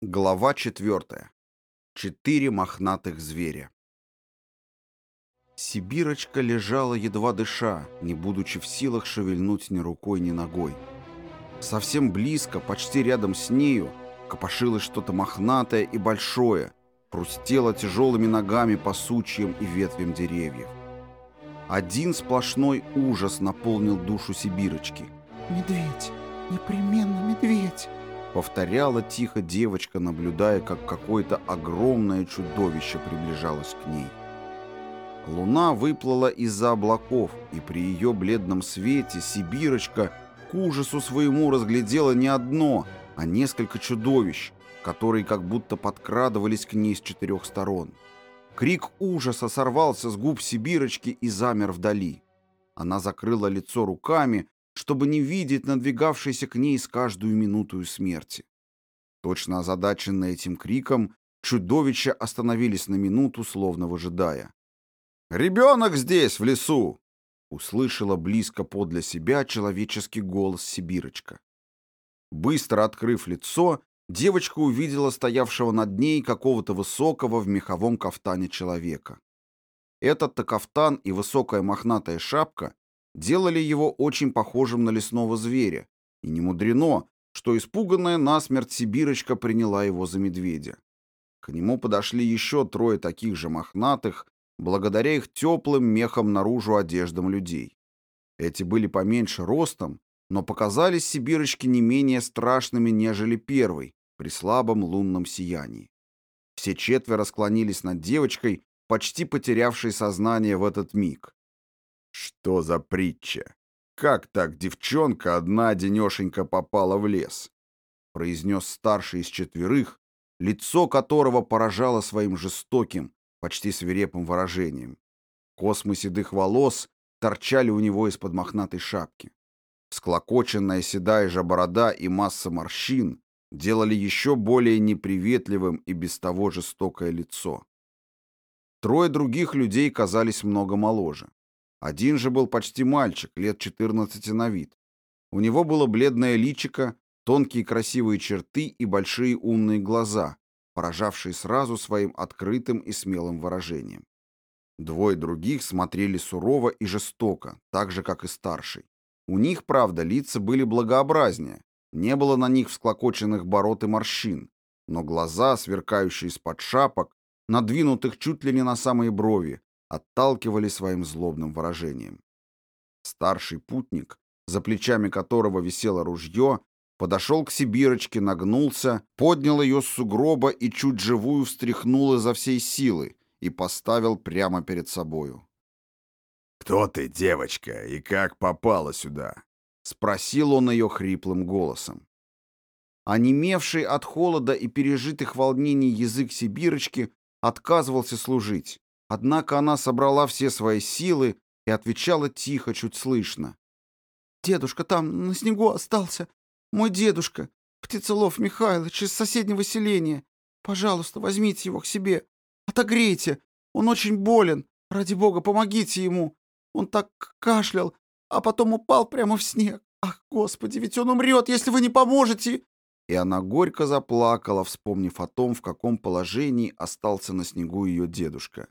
Глава четвертая. Четыре мохнатых зверя. Сибирочка лежала, едва дыша, не будучи в силах шевельнуть ни рукой, ни ногой. Совсем близко, почти рядом с нею, копошилось что-то мохнатое и большое, хрустело тяжелыми ногами по сучьям и ветвям деревьев. Один сплошной ужас наполнил душу Сибирочки. «Медведь! Непременно медведь!» Повторяла тихо девочка, наблюдая, как какое-то огромное чудовище приближалось к ней. Луна выплыла из-за облаков, и при ее бледном свете Сибирочка к ужасу своему разглядела не одно, а несколько чудовищ, которые как будто подкрадывались к ней с четырех сторон. Крик ужаса сорвался с губ Сибирочки и замер вдали. Она закрыла лицо руками, чтобы не видеть надвигавшейся к ней с каждую минуту смерти. Точно озадаченные этим криком, чудовища остановились на минуту, словно выжидая. «Ребенок здесь, в лесу!» — услышала близко подле себя человеческий голос Сибирочка. Быстро открыв лицо, девочка увидела стоявшего над ней какого-то высокого в меховом кафтане человека. Этот-то кафтан и высокая мохнатая шапка делали его очень похожим на лесного зверя, и не мудрено, что испуганная насмерть Сибирочка приняла его за медведя. К нему подошли еще трое таких же мохнатых, благодаря их теплым мехом наружу одеждам людей. Эти были поменьше ростом, но показались Сибирочке не менее страшными, нежели первый, при слабом лунном сиянии. Все четверо склонились над девочкой, почти потерявшей сознание в этот миг. «Что за притча? Как так девчонка одна денешенька попала в лес?» произнес старший из четверых, лицо которого поражало своим жестоким, почти свирепым выражением. Космы седых волос торчали у него из-под мохнатой шапки. Склокоченная седая же борода и масса морщин делали еще более неприветливым и без того жестокое лицо. Трое других людей казались много моложе. Один же был почти мальчик, лет 14 на вид. У него было бледное личико, тонкие красивые черты и большие умные глаза, поражавшие сразу своим открытым и смелым выражением. Двое других смотрели сурово и жестоко, так же, как и старший. У них, правда, лица были благообразнее, не было на них всклокоченных бород и морщин, но глаза, сверкающие из-под шапок, надвинутых чуть ли не на самые брови, отталкивали своим злобным выражением. Старший путник, за плечами которого висело ружье, подошел к Сибирочке, нагнулся, поднял ее с сугроба и чуть живую встряхнул изо всей силы и поставил прямо перед собою. «Кто ты, девочка, и как попала сюда?» — спросил он ее хриплым голосом. Онемевший от холода и пережитых волнений язык Сибирочки отказывался служить, однако она собрала все свои силы и отвечала тихо, чуть слышно. «Дедушка там на снегу остался. Мой дедушка, Птицелов Михайлович из соседнего селения. Пожалуйста, возьмите его к себе. Отогрейте. Он очень болен. Ради бога, помогите ему. Он так кашлял, а потом упал прямо в снег. Ах, господи, ведь он умрет, если вы не поможете!» И она горько заплакала, вспомнив о том, в каком положении остался на снегу ее дедушка.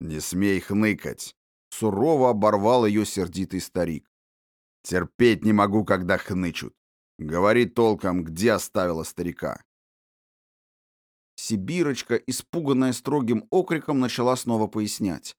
«Не смей хныкать!» — сурово оборвал ее сердитый старик. «Терпеть не могу, когда хнычут. Говори толком, где оставила старика?» Сибирочка, испуганная строгим окриком, начала снова пояснять.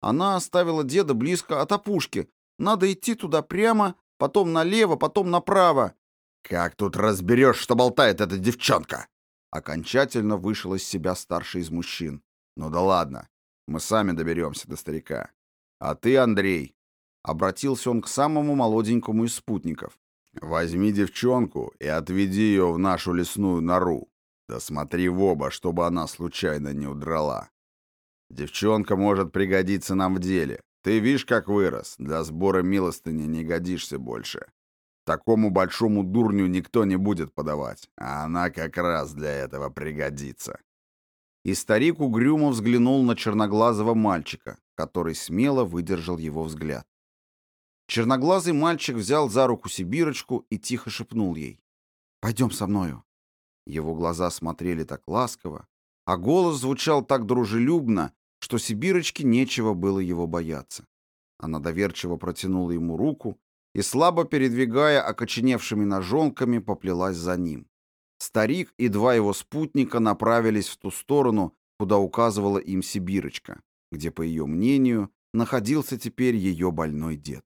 Она оставила деда близко от опушки. Надо идти туда прямо, потом налево, потом направо. «Как тут разберешь, что болтает эта девчонка?» Окончательно вышел из себя старший из мужчин. «Ну да ладно, мы сами доберемся до старика. А ты, Андрей...» Обратился он к самому молоденькому из спутников. «Возьми девчонку и отведи ее в нашу лесную нору. Да смотри в оба, чтобы она случайно не удрала. Девчонка может пригодиться нам в деле. Ты видишь, как вырос. Для сбора милостыни не годишься больше. Такому большому дурню никто не будет подавать, а она как раз для этого пригодится. И старик угрюмо взглянул на черноглазого мальчика, который смело выдержал его взгляд. Черноглазый мальчик взял за руку Сибирочку и тихо шепнул ей. «Пойдем со мною. Его глаза смотрели так ласково, а голос звучал так дружелюбно, что Сибирочке нечего было его бояться. Она доверчиво протянула ему руку и, слабо передвигая окоченевшими ножонками, поплелась за ним. Старик и два его спутника направились в ту сторону, куда указывала им Сибирочка, где, по ее мнению, находился теперь ее больной дед.